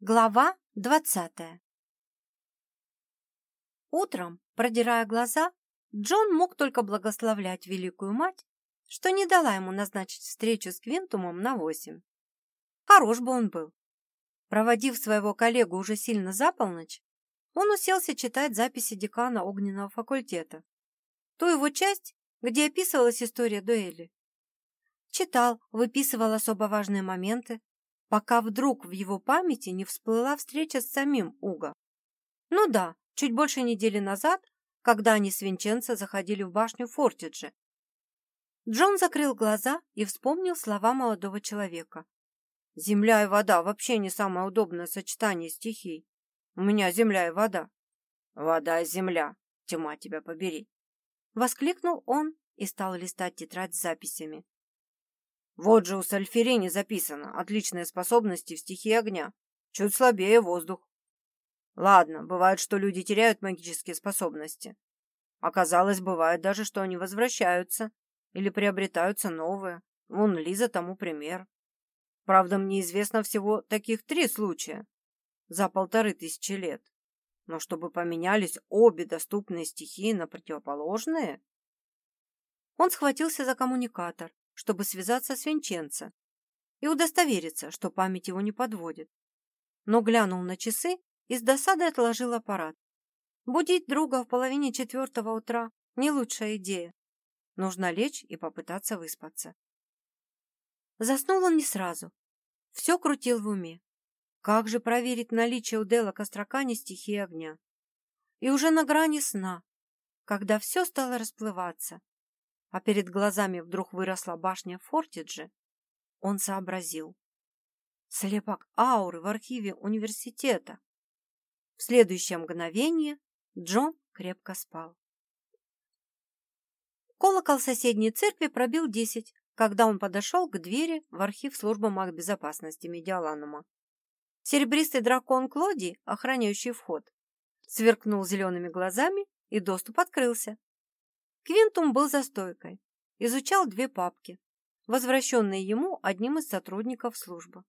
Глава двадцатая Утром, продирая глаза, Джон мог только благословлять Великую Мать, что не дала ему назначить встречу с Квинтумом на восемь. Хорош бы он был. Проводив своего коллегу уже сильно за полночь, он уселся читать записи декана огненного факультета, ту его часть, где описывалась история дуэли. Читал, выписывал особо важные моменты, пока вдруг в его памяти не всплыла встреча с самим Уго. Ну да, чуть больше недели назад, когда они с Винченцо заходили в башню Фортиджи. Джон закрыл глаза и вспомнил слова молодого человека. «Земля и вода вообще не самое удобное сочетание стихий. У меня земля и вода». «Вода и земля, тьма тебя побери!» Воскликнул он и стал листать тетрадь с записями. Вот же у Сальферини записано отличные способности в стихии огня. Чуть слабее воздух. Ладно, бывает, что люди теряют магические способности. Оказалось, бывает даже, что они возвращаются или приобретаются новые. Вон Лиза тому пример. Правда, мне известно всего таких три случая за полторы тысячи лет. Но чтобы поменялись обе доступные стихии на противоположные... Он схватился за коммуникатор чтобы связаться с Винченцо и удостовериться, что память его не подводит. Но глянул на часы и с досадой отложил аппарат. Будить друга в половине четвертого утра – не лучшая идея. Нужно лечь и попытаться выспаться. Заснул он не сразу. Все крутил в уме. Как же проверить наличие у Дела Костракани стихии огня? И уже на грани сна, когда все стало расплываться, а перед глазами вдруг выросла башня Фортиджи, он сообразил. Слепок ауры в архиве университета. В следующее мгновение Джон крепко спал. Колокол соседней церкви пробил десять, когда он подошел к двери в архив службы магбезопасности Медиаланума. Серебристый дракон Клоди, охраняющий вход, сверкнул зелеными глазами, и доступ открылся. Квинтум был за стойкой, изучал две папки, возвращенные ему одним из сотрудников службы.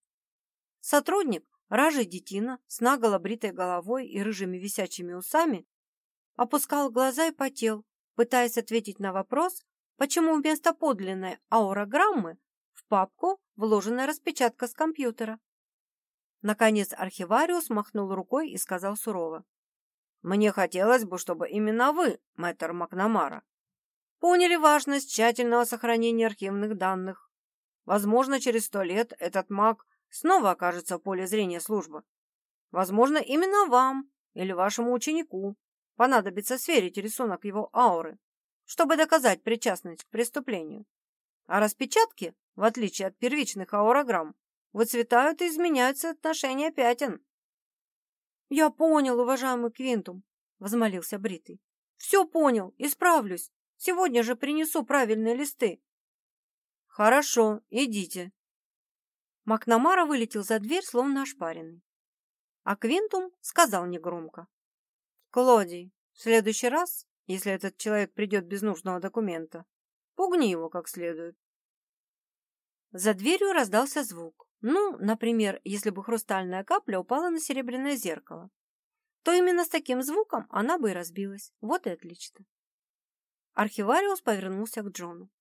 Сотрудник, ражий детина, с наголо бритой головой и рыжими висячими усами, опускал глаза и потел, пытаясь ответить на вопрос, почему вместо подлинной аурограммы в папку вложена распечатка с компьютера. Наконец архивариус махнул рукой и сказал сурово. «Мне хотелось бы, чтобы именно вы, мэтр Макнамара, поняли важность тщательного сохранения архивных данных. Возможно, через сто лет этот маг снова окажется в поле зрения службы. Возможно, именно вам или вашему ученику понадобится сверить рисунок его ауры, чтобы доказать причастность к преступлению. А распечатки, в отличие от первичных аурограмм, выцветают и изменяют соотношение пятен. «Я понял, уважаемый Квинтум», — возмолился Бритый. «Все понял, исправлюсь. Сегодня же принесу правильные листы. Хорошо, идите. Макнамара вылетел за дверь, словно ошпаренный. А Квинтум сказал негромко. Клодий, в следующий раз, если этот человек придет без нужного документа, пугни его как следует. За дверью раздался звук. Ну, например, если бы хрустальная капля упала на серебряное зеркало, то именно с таким звуком она бы и разбилась. Вот и отлично. Архивариус повернулся к Джону.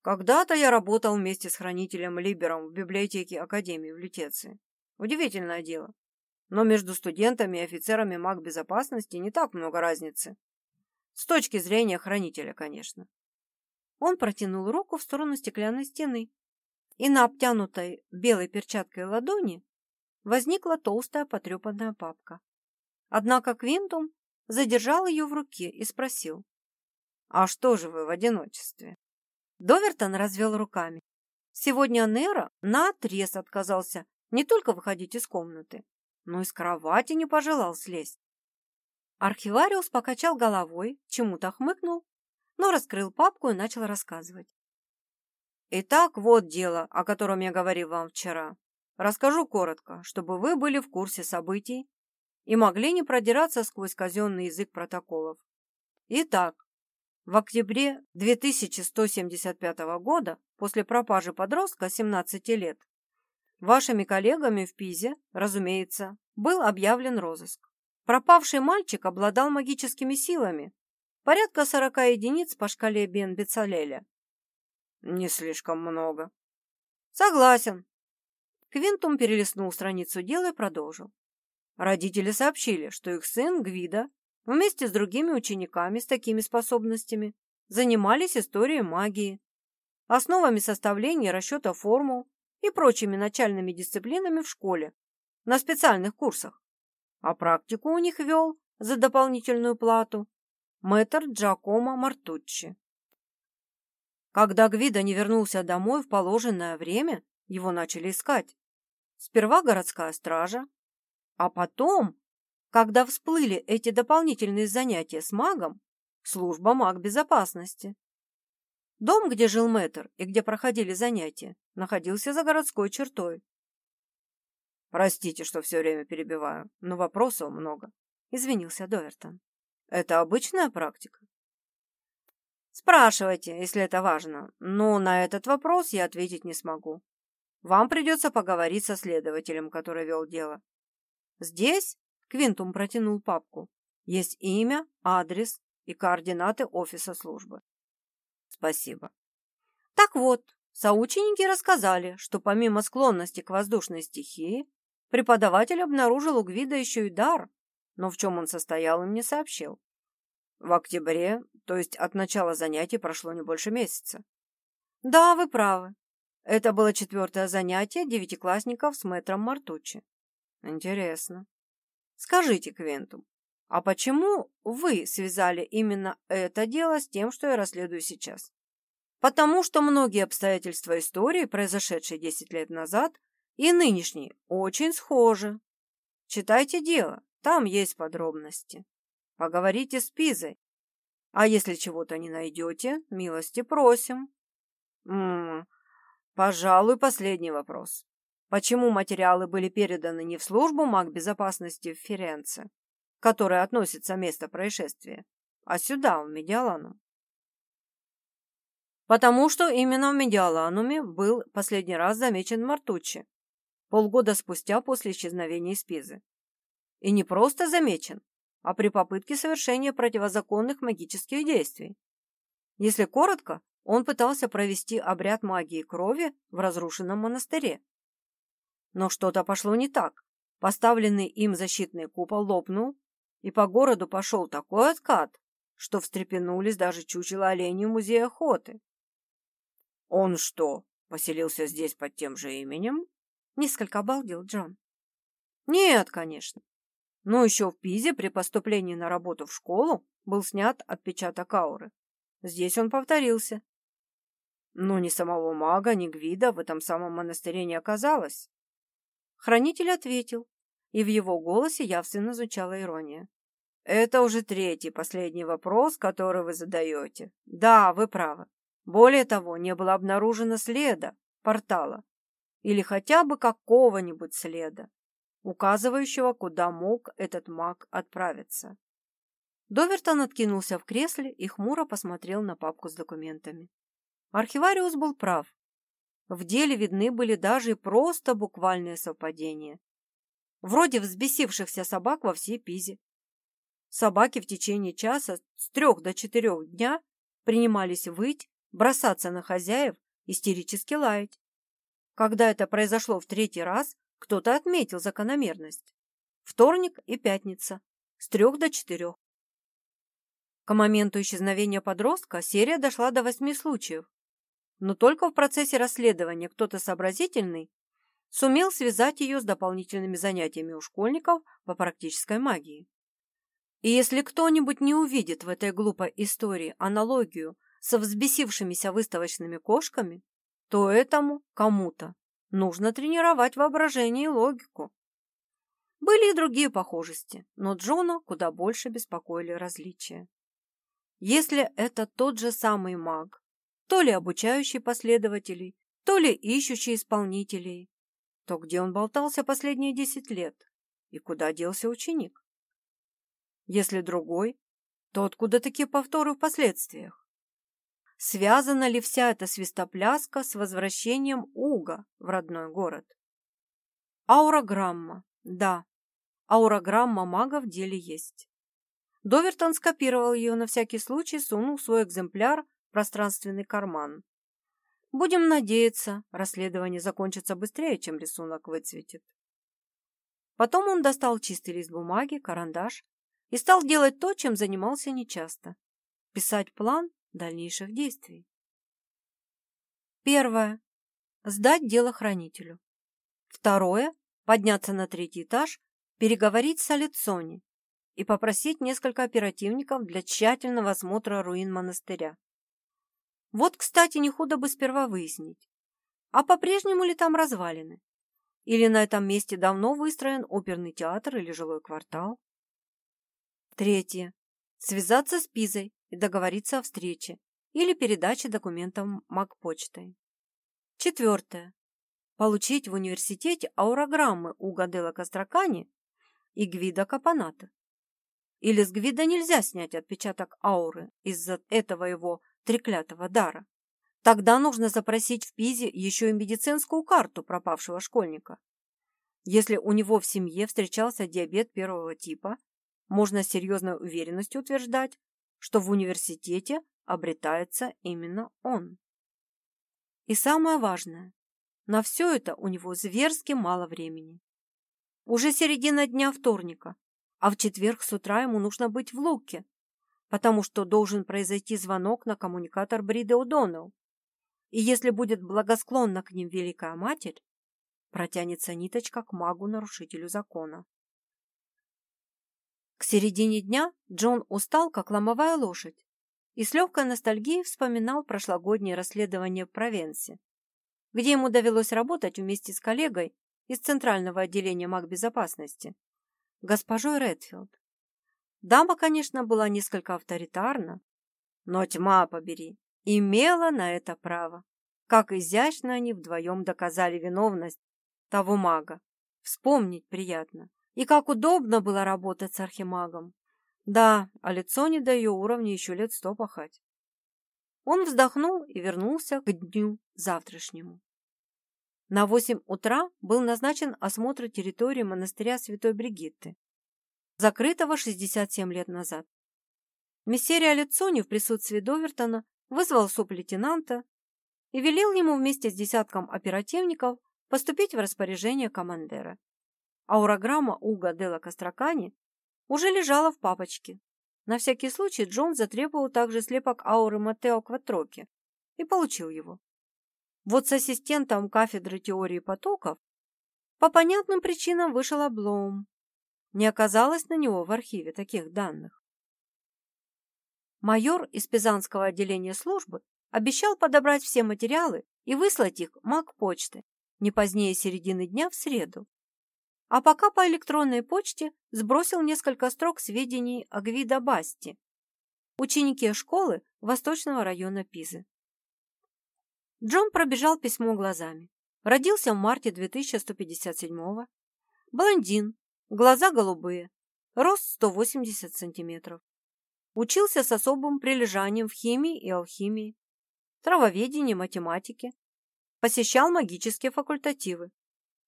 Когда-то я работал вместе с хранителем Либером в библиотеке Академии в Лютеции. Удивительное дело. Но между студентами и офицерами маг безопасности не так много разницы. С точки зрения хранителя, конечно. Он протянул руку в сторону стеклянной стены, и на обтянутой белой перчаткой ладони возникла толстая потрепанная папка. Однако Квинтум задержал ее в руке и спросил. А что же вы в одиночестве? Довертон развел руками. Сегодня Нера наотрез отказался не только выходить из комнаты, но и с кровати не пожелал слезть. Архивариус покачал головой, чему-то хмыкнул, но раскрыл папку и начал рассказывать. Итак, вот дело, о котором я говорил вам вчера. Расскажу коротко, чтобы вы были в курсе событий и могли не продираться сквозь казенный язык протоколов. Итак, в октябре 2175 года, после пропажи подростка 17 лет, Вашими коллегами в Пизе, разумеется, был объявлен розыск. Пропавший мальчик обладал магическими силами, порядка сорока единиц по шкале Бен-Бецалеля. Не слишком много. Согласен. Квинтум перелистнул страницу дела и продолжил. Родители сообщили, что их сын Гвида вместе с другими учениками с такими способностями занимались историей магии, основами составления расчета формул и прочими начальными дисциплинами в школе на специальных курсах. А практику у них вел за дополнительную плату мэтр Джакомо Мартуччи. Когда Гвида не вернулся домой в положенное время, его начали искать. Сперва городская стража, а потом, когда всплыли эти дополнительные занятия с магом, служба маг безопасности. Дом, где жил мэтр и где проходили занятия, находился за городской чертой. Простите, что все время перебиваю, но вопросов много, извинился Довертон. Это обычная практика? Спрашивайте, если это важно, но на этот вопрос я ответить не смогу. Вам придется поговорить со следователем, который вел дело. Здесь Квинтум протянул папку. Есть имя, адрес и координаты офиса службы. Спасибо. Так вот, соученики рассказали, что помимо склонности к воздушной стихии, преподаватель обнаружил у Гвида еще и дар, но в чем он состоял, им не сообщил. В октябре, то есть от начала занятий, прошло не больше месяца. Да, вы правы. Это было четвертое занятие девятиклассников с мэтром Мартуччи. Интересно. Скажите, Квентум, а почему вы связали именно это дело с тем, что я расследую сейчас? Потому что многие обстоятельства истории, произошедшей 10 лет назад, и нынешней, очень схожи. Читайте дело, там есть подробности. Поговорите с Пизой. А если чего-то не найдете, милости просим. М -м, пожалуй, последний вопрос. Почему материалы были переданы не в службу маг безопасности в Ференце, к которой относится место происшествия, а сюда, в Медиаланум? Потому что именно в Медиалануме был последний раз замечен Мартуччи, полгода спустя после исчезновения из Пизы. И не просто замечен, а при попытке совершения противозаконных магических действий. Если коротко, он пытался провести обряд магии крови в разрушенном монастыре. Но что-то пошло не так. Поставленный им защитный купол лопнул, и по городу пошел такой откат, что встрепенулись даже чучело оленей в музее охоты. «Он что, поселился здесь под тем же именем?» Несколько обалдел Джон. «Нет, конечно. Но еще в Пизе при поступлении на работу в школу был снят отпечаток ауры. Здесь он повторился. Но ни самого мага, ни Гвида в этом самом монастыре не оказалось. Хранитель ответил, и в его голосе явственно звучала ирония. Это уже третий, последний вопрос, который вы задаете. Да, вы правы. Более того, не было обнаружено следа, портала, или хотя бы какого-нибудь следа указывающего, куда мог этот маг отправиться. Довертон откинулся в кресле и хмуро посмотрел на папку с документами. Архивариус был прав. В деле видны были даже просто буквальные совпадения. Вроде взбесившихся собак во всей Пизе. Собаки в течение часа с трех до четырех дня принимались выть, бросаться на хозяев, истерически лаять. Когда это произошло в третий раз, кто-то отметил закономерность. Вторник и пятница. С трех до четырех. К моменту исчезновения подростка серия дошла до восьми случаев. Но только в процессе расследования кто-то сообразительный сумел связать ее с дополнительными занятиями у школьников по практической магии. И если кто-нибудь не увидит в этой глупой истории аналогию со взбесившимися выставочными кошками, то этому кому-то Нужно тренировать воображение и логику. Были и другие похожести, но Джона куда больше беспокоили различия. Если это тот же самый маг, то ли обучающий последователей, то ли ищущий исполнителей, то где он болтался последние десять лет и куда делся ученик? Если другой, то откуда такие повторы в последствиях? Связана ли вся эта свистопляска с возвращением Уга в родной город? Аурограмма. Да, аурограмма мага в деле есть. Довертон скопировал ее на всякий случай, сунул свой экземпляр пространственный карман. Будем надеяться, расследование закончится быстрее, чем рисунок выцветит. Потом он достал чистый лист бумаги, карандаш и стал делать то, чем занимался нечасто – писать план дальнейших действий. Первое. Сдать дело хранителю. Второе. Подняться на третий этаж, переговорить с Алицони и попросить несколько оперативников для тщательного осмотра руин монастыря. Вот, кстати, не худо бы сперва выяснить, а по-прежнему ли там развалины? Или на этом месте давно выстроен оперный театр или жилой квартал? Третье. Связаться с Пизой и договориться о встрече или передаче документов МакПочтой. Четвертое. Получить в университете аурограммы у Гадела Костракани и Гвида Капаната. Или с Гвида нельзя снять отпечаток ауры из-за этого его треклятого дара. Тогда нужно запросить в Пизе еще и медицинскую карту пропавшего школьника. Если у него в семье встречался диабет первого типа, можно с серьезной уверенностью утверждать, что в университете обретается именно он. И самое важное, на все это у него зверски мало времени. Уже середина дня вторника, а в четверг с утра ему нужно быть в Луке, потому что должен произойти звонок на коммуникатор Бриды О'Доннелл. И если будет благосклонна к ним Великая Матерь, протянется ниточка к магу-нарушителю закона. К середине дня Джон устал, как ломовая лошадь, и с легкой ностальгией вспоминал прошлогоднее расследование в Провенсе, где ему довелось работать вместе с коллегой из Центрального отделения магбезопасности, госпожой Редфилд. Дама, конечно, была несколько авторитарна, но тьма побери, имела на это право. Как изящно они вдвоем доказали виновность того мага. Вспомнить приятно. И как удобно было работать с архимагом. Да, а лицо не до ее уровня еще лет сто пахать. Он вздохнул и вернулся к дню завтрашнему. На восемь утра был назначен осмотр территории монастыря Святой Бригитты, закрытого 67 лет назад. Мессерия Лицони в присутствии Довертона вызвал суп-лейтенанта и велел ему вместе с десятком оперативников поступить в распоряжение командира. Аурограмма Уга Дела Костракани уже лежала в папочке. На всякий случай Джон затребовал также слепок ауры Матео Кватроки и получил его. Вот с ассистентом кафедры теории потоков по понятным причинам вышел облом, не оказалось на него в архиве таких данных. Майор из Пизанского отделения службы обещал подобрать все материалы и выслать их маг почты не позднее середины дня в среду. А пока по электронной почте сбросил несколько строк сведений о Гвида Басти, ученике школы Восточного района Пизы. Джон пробежал письмо глазами. Родился в марте 2157-го. Блондин, Глаза голубые. Рост 180 сантиметров. Учился с особым прилежанием в химии и алхимии, травоведении, математике. Посещал магические факультативы.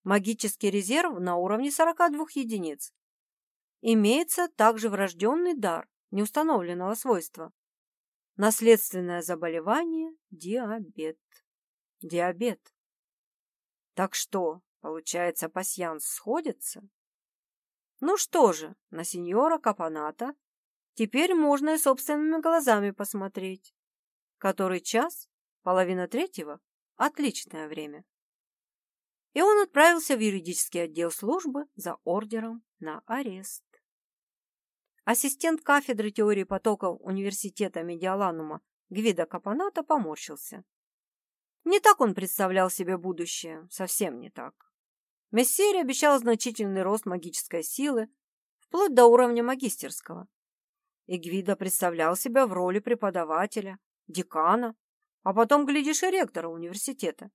Магический резерв на уровне 42 единиц. Имеется также врожденный дар неустановленного свойства. Наследственное заболевание – диабет. Диабет. Так что, получается, пасьянс сходится? Ну что же, на сеньора Капаната теперь можно и собственными глазами посмотреть. Который час? Половина третьего? Отличное время. И он отправился в юридический отдел службы за ордером на арест. Ассистент кафедры теории потоков Университета Медиаланума Гвида Капаната поморщился. Не так он представлял себе будущее, совсем не так. Мессери обещал значительный рост магической силы, вплоть до уровня магистерского. И представлял себя в роли преподавателя, декана, а потом, глядишь, и ректора университета.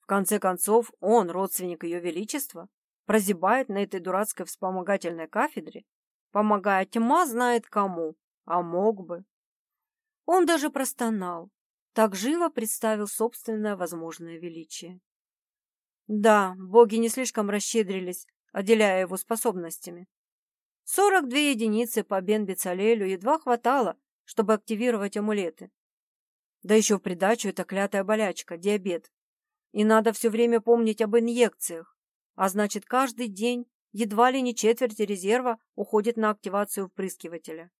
В конце концов, он, родственник ее величества, прозябает на этой дурацкой вспомогательной кафедре, помогая тьма знает кому, а мог бы. Он даже простонал, так живо представил собственное возможное величие. Да, боги не слишком расщедрились, отделяя его способностями. Сорок две единицы по Бен-Бецалелю едва хватало, чтобы активировать амулеты. Да еще в придачу эта клятая болячка, диабет. И надо все время помнить об инъекциях, а значит, каждый день едва ли не четверть резерва уходит на активацию впрыскивателя.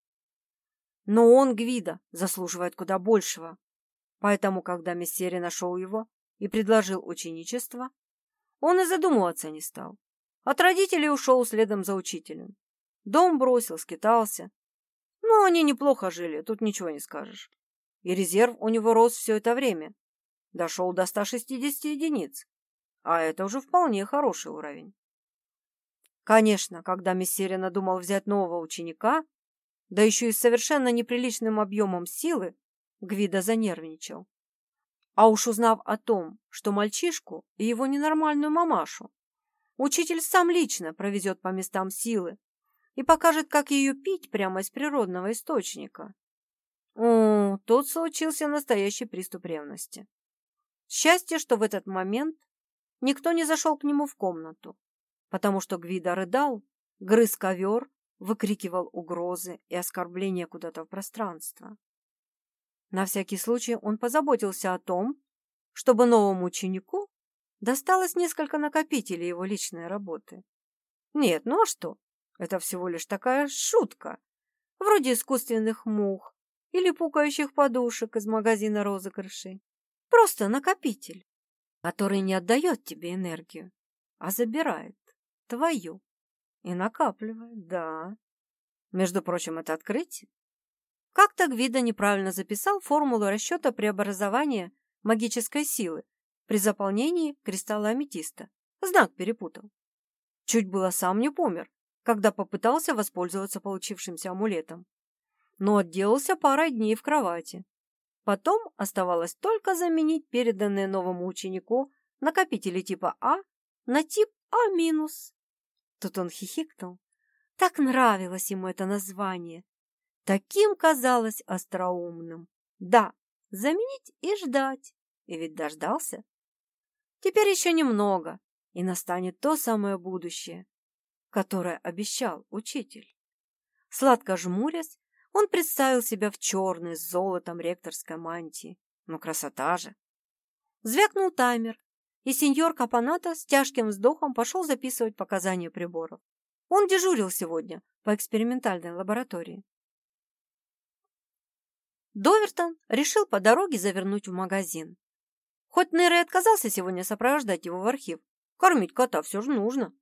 Но он, Гвида, заслуживает куда большего. Поэтому, когда Мессери нашел его и предложил ученичество, он и задумываться не стал. От родителей ушел следом за учителем. Дом бросил, скитался. Ну, они неплохо жили, тут ничего не скажешь. И резерв у него рос все это время. Дошел до 160 единиц. А это уже вполне хороший уровень. Конечно, когда Мессери надумал взять нового ученика, да еще и с совершенно неприличным объемом силы, Гвида занервничал. А уж узнав о том, что мальчишку и его ненормальную мамашу учитель сам лично провезет по местам силы и покажет, как ее пить прямо из природного источника. О, тут случился настоящий приступ ревности. Счастье, что в этот момент никто не зашел к нему в комнату, потому что Гвида рыдал, грыз ковер, выкрикивал угрозы и оскорбления куда-то в пространство. На всякий случай он позаботился о том, чтобы новому ученику досталось несколько накопителей его личной работы. Нет, ну а что? Это всего лишь такая шутка, вроде искусственных мух или пукающих подушек из магазина розыгрышей. Просто накопитель, который не отдает тебе энергию, а забирает твою и накапливает, да. Между прочим, это открытие как-то Гвида неправильно записал формулу расчета преобразования магической силы при заполнении кристалла аметиста. Знак перепутал. Чуть было сам не помер, когда попытался воспользоваться получившимся амулетом. Но отделался парой дней в кровати. Потом оставалось только заменить переданные новому ученику накопители типа А на тип А-. Тут он хихикнул. Так нравилось ему это название. Таким казалось остроумным. Да, заменить и ждать. И ведь дождался. Теперь еще немного, и настанет то самое будущее, которое обещал учитель. Сладко жмурясь, он представил себя в черной с золотом ректорской мантии. Ну, красота же! Звякнул таймер, и сеньор Капаната с тяжким вздохом пошел записывать показания приборов. Он дежурил сегодня по экспериментальной лаборатории. Довертон решил по дороге завернуть в магазин. Хоть Нейр и отказался сегодня сопровождать его в архив, кормить кота все же нужно.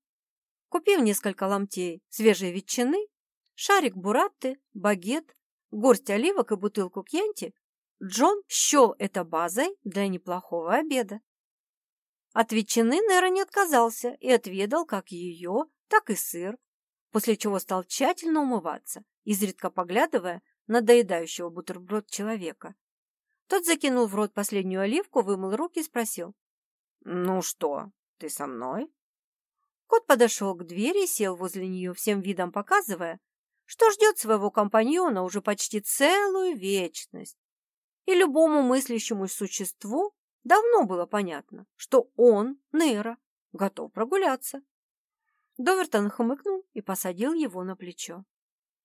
Купив несколько ломтей свежей ветчины, шарик буратты, багет, горсть оливок и бутылку кьянти, Джон счел это базой для неплохого обеда. От ветчины Нера не отказался и отведал как ее, так и сыр, после чего стал тщательно умываться, изредка поглядывая на доедающего бутерброд человека. Тот закинул в рот последнюю оливку, вымыл руки и спросил. «Ну что, ты со мной?» Кот подошел к двери и сел возле нее, всем видом показывая, что ждет своего компаньона уже почти целую вечность. И любому мыслящему существу давно было понятно, что он, Нейра, готов прогуляться. Довертон хмыкнул и посадил его на плечо.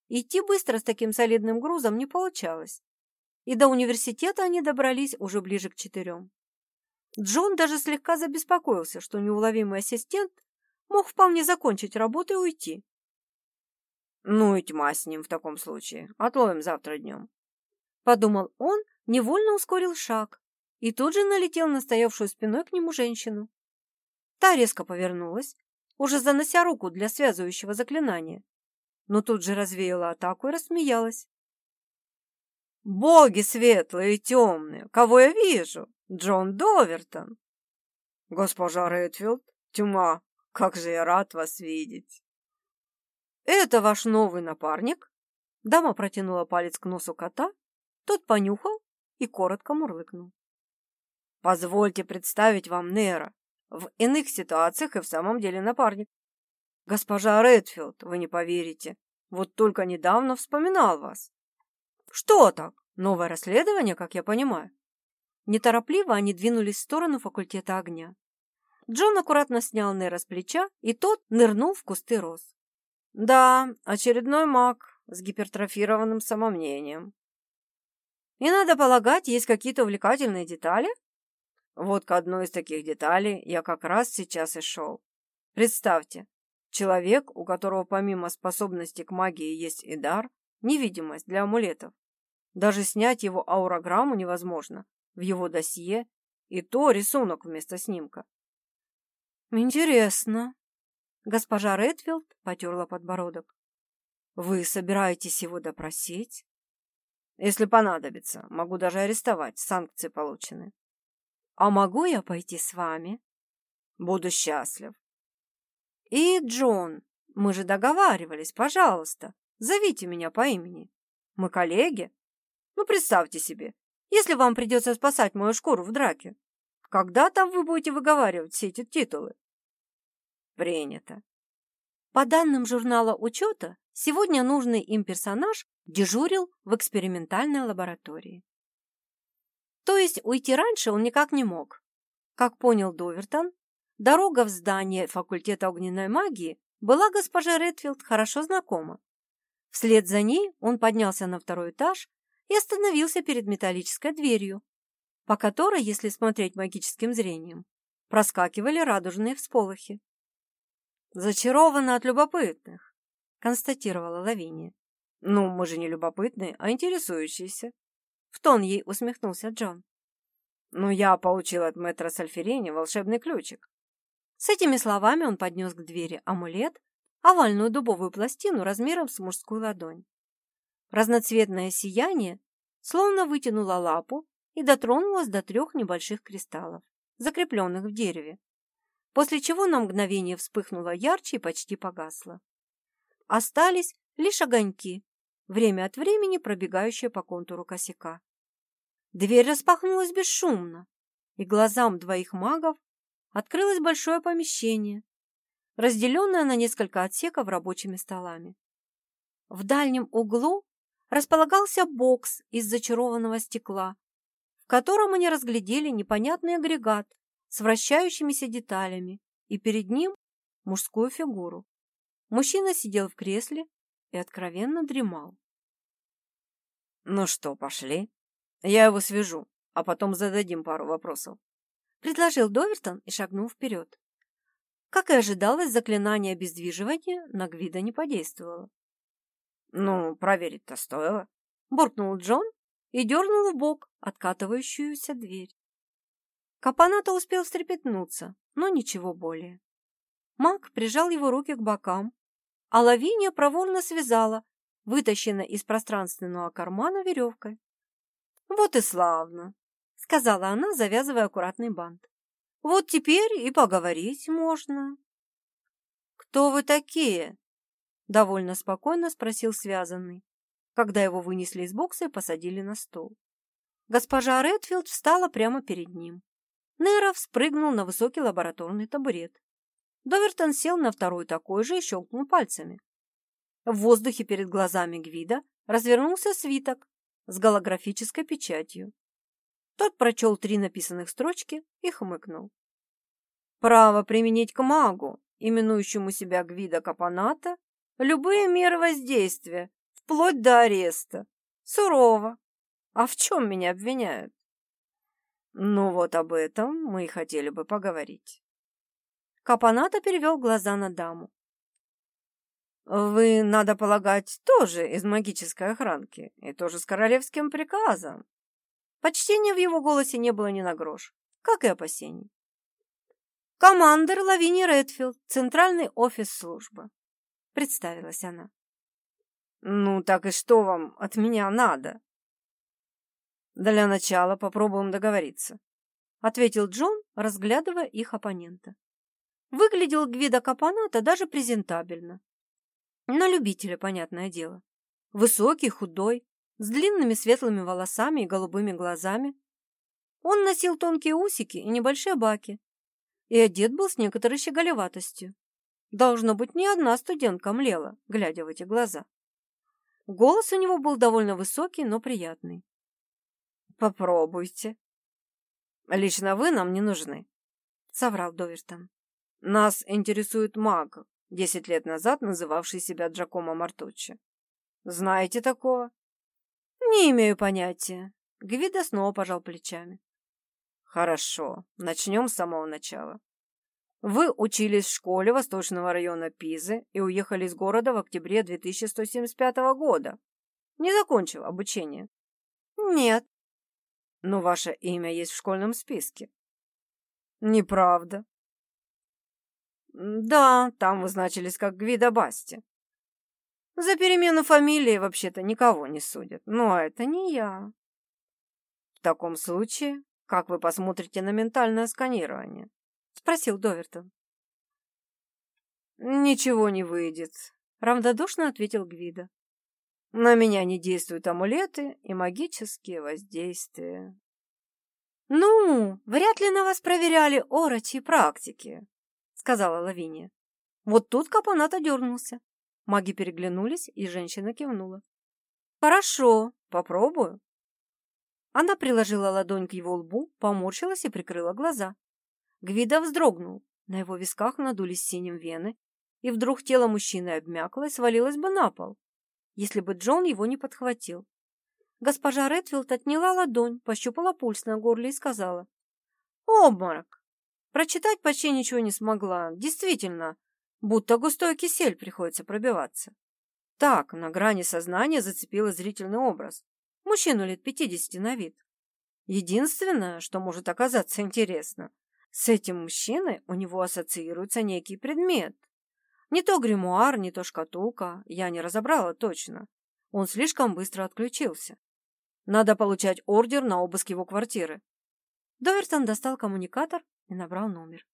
Идти быстро с таким солидным грузом не получалось, и до университета они добрались уже ближе к четырем. Джон даже слегка забеспокоился, что неуловимый ассистент мог вполне закончить работу и уйти. «Ну и тьма с ним в таком случае. Отловим завтра днем», — подумал он, невольно ускорил шаг и тут же налетел на стоявшую спиной к нему женщину. Та резко повернулась, уже занося руку для связывающего заклинания, но тут же развеяла атаку и рассмеялась. «Боги светлые и темные! Кого я вижу? Джон Довертон!» «Госпожа Редфилд, тьма, как же я рад вас видеть!» «Это ваш новый напарник?» Дама протянула палец к носу кота, тот понюхал и коротко мурлыкнул. «Позвольте представить вам Нера. В иных ситуациях и в самом деле напарник. Госпожа Редфилд, вы не поверите, вот только недавно вспоминал вас. Что так? Новое расследование, как я понимаю? Неторопливо они двинулись в сторону факультета огня. Джон аккуратно снял Нера с плеча, и тот нырнул в кусты роз. Да, очередной маг с гипертрофированным самомнением. И, надо полагать, есть какие-то увлекательные детали? Вот к одной из таких деталей я как раз сейчас и шел. Представьте, человек, у которого помимо способности к магии есть и дар, невидимость для амулетов. Даже снять его аурограмму невозможно. В его досье и то рисунок вместо снимка. Интересно. Госпожа Редфилд потерла подбородок. Вы собираетесь его допросить? Если понадобится, могу даже арестовать, санкции получены. А могу я пойти с вами? Буду счастлив. И, Джон, мы же договаривались, пожалуйста, зовите меня по имени. Мы коллеги. Ну, представьте себе, если вам придется спасать мою шкуру в драке, когда там вы будете выговаривать все эти титулы? Принято. По данным журнала учета, сегодня нужный им персонаж дежурил в экспериментальной лаборатории. То есть уйти раньше он никак не мог. Как понял Довертон, дорога в здание факультета огненной магии была госпоже Редфилд хорошо знакома. Вслед за ней он поднялся на второй этаж и остановился перед металлической дверью, по которой, если смотреть магическим зрением, проскакивали радужные всполохи. «Зачарована от любопытных», — констатировала Лавиния. «Ну, мы же не любопытные, а интересующиеся», — в тон ей усмехнулся Джон. «Ну, я получил от мэтра Сальферини волшебный ключик». С этими словами он поднес к двери амулет, овальную дубовую пластину размером с мужскую ладонь. Разноцветное сияние словно вытянуло лапу и дотронулось до трех небольших кристаллов, закрепленных в дереве после чего на мгновение вспыхнуло ярче и почти погасло. Остались лишь огоньки, время от времени пробегающие по контуру косяка. Дверь распахнулась бесшумно, и глазам двоих магов открылось большое помещение, разделенное на несколько отсеков рабочими столами. В дальнем углу располагался бокс из зачарованного стекла, в котором они разглядели непонятный агрегат с вращающимися деталями, и перед ним мужскую фигуру. Мужчина сидел в кресле и откровенно дремал. «Ну что, пошли? Я его свяжу, а потом зададим пару вопросов», — предложил Довертон и шагнул вперед. Как и ожидалось, заклинание обездвиживания на Гвида не подействовало. «Ну, проверить-то стоило», — буркнул Джон и дернул в бок откатывающуюся дверь. Капаната успел встрепетнуться, но ничего более. Маг прижал его руки к бокам, а Лавиния проворно связала, вытащена из пространственного кармана веревкой. «Вот и славно!» — сказала она, завязывая аккуратный бант. «Вот теперь и поговорить можно». «Кто вы такие?» — довольно спокойно спросил связанный, когда его вынесли из бокса и посадили на стол. Госпожа Редфилд встала прямо перед ним. Неров спрыгнул на высокий лабораторный табурет. Довертон сел на второй такой же и щелкнул пальцами. В воздухе перед глазами Гвида развернулся свиток с голографической печатью. Тот прочел три написанных строчки и хмыкнул. Право применить к магу, именующему себя Гвида Капаната, любые меры воздействия, вплоть до ареста. Сурово. А в чем меня обвиняют? Ну вот об этом мы и хотели бы поговорить. Капаната перевел глаза на даму. Вы, надо полагать, тоже из магической охранки и тоже с королевским приказом. Почтения в его голосе не было ни на грош, как и опасений. Командер Лавини Редфилд, центральный офис службы. Представилась она. Ну так и что вам от меня надо? «Для начала попробуем договориться», — ответил Джон, разглядывая их оппонента. Выглядел Гвида Капаната даже презентабельно. На любителя, понятное дело. Высокий, худой, с длинными светлыми волосами и голубыми глазами. Он носил тонкие усики и небольшие баки, и одет был с некоторой щеголеватостью. Должно быть, ни одна студентка млела, глядя в эти глаза. Голос у него был довольно высокий, но приятный. Попробуйте. Лично вы нам не нужны. соврал Довертон. Нас интересует маг, десять лет назад называвший себя Джакомо Мартуччи. Знаете такого? Не имею понятия. Гвида снова пожал плечами. Хорошо, начнем с самого начала. Вы учились в школе Восточного района Пизы и уехали из города в октябре 2175 года, не закончив обучение. Нет. Но ваше имя есть в школьном списке. Неправда. Да, там вы значились как Гвида Басти. За перемену фамилии вообще-то никого не судят, но это не я. В таком случае, как вы посмотрите на ментальное сканирование? Спросил Довертон. Ничего не выйдет, равнодушно ответил Гвида. На меня не действуют амулеты и магические воздействия. Ну, вряд ли на вас проверяли орочи практики, сказала Лавиния. Вот тут Капоната дернулся. Маги переглянулись, и женщина кивнула. «Хорошо, попробую». Она приложила ладонь к его лбу, поморщилась и прикрыла глаза. Гвида вздрогнул, на его висках надулись синим вены, и вдруг тело мужчины обмякло и свалилось бы на пол, если бы Джон его не подхватил. Госпожа Редфилд отняла ладонь, пощупала пульс на горле и сказала. «Обморок!» Прочитать почти ничего не смогла. Действительно, будто густой кисель приходится пробиваться. Так, на грани сознания зацепила зрительный образ. Мужчину лет пятидесяти на вид. Единственное, что может оказаться интересно, с этим мужчиной у него ассоциируется некий предмет. Не то гримуар, не то шкатулка, я не разобрала точно. Он слишком быстро отключился. Надо получать ордер на обыск его квартиры. Довертон достал коммуникатор и набрал номер.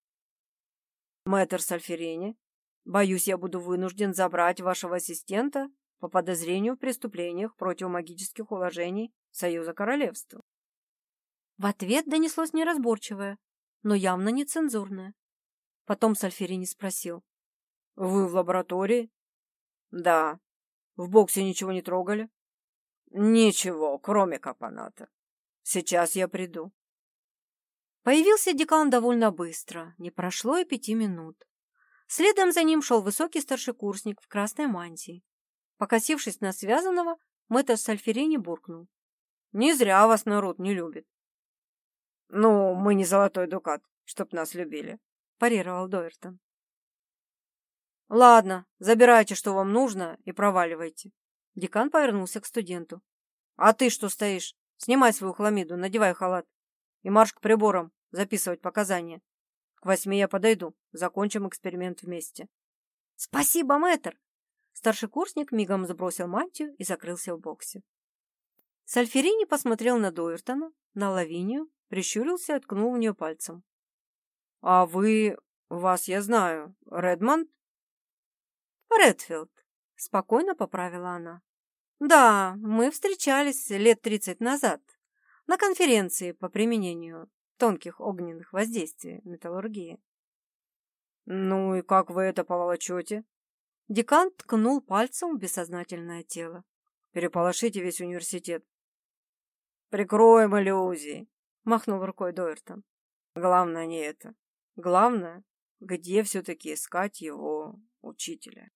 Мэтр Сальферини, боюсь, я буду вынужден забрать вашего ассистента по подозрению в преступлениях против магических уложений Союза Королевства. В ответ донеслось неразборчивое, но явно нецензурное. Потом Сальферини спросил. «Вы в лаборатории?» «Да. В боксе ничего не трогали?» «Ничего, кроме капоната. Сейчас я приду». Появился декан довольно быстро, не прошло и пяти минут. Следом за ним шел высокий старшекурсник в красной мантии. Покосившись на связанного, мэтр Сальферини буркнул. «Не зря вас народ не любит». «Ну, мы не золотой дукат, чтоб нас любили», – парировал Довертон. «Ладно, забирайте, что вам нужно, и проваливайте». Декан повернулся к студенту. «А ты что стоишь? Снимай свою хламиду, надевай халат и марш к приборам, записывать показания. К восьми я подойду, закончим эксперимент вместе. Спасибо, мэтр! Старший курсник мигом сбросил мантию и закрылся в боксе. Сальферини посмотрел на Дуэртона, на Лавинию, прищурился и ткнул в нее пальцем. — А вы... вас я знаю. Редмонд? — Редфилд, — спокойно поправила она. — Да, мы встречались лет тридцать назад на конференции по применению тонких огненных воздействий металлургии. «Ну и как вы это поволочете?» Декан ткнул пальцем в бессознательное тело. «Переполошите весь университет». «Прикроем иллюзии», — махнул рукой Дойертон. «Главное не это. Главное, где все-таки искать его учителя».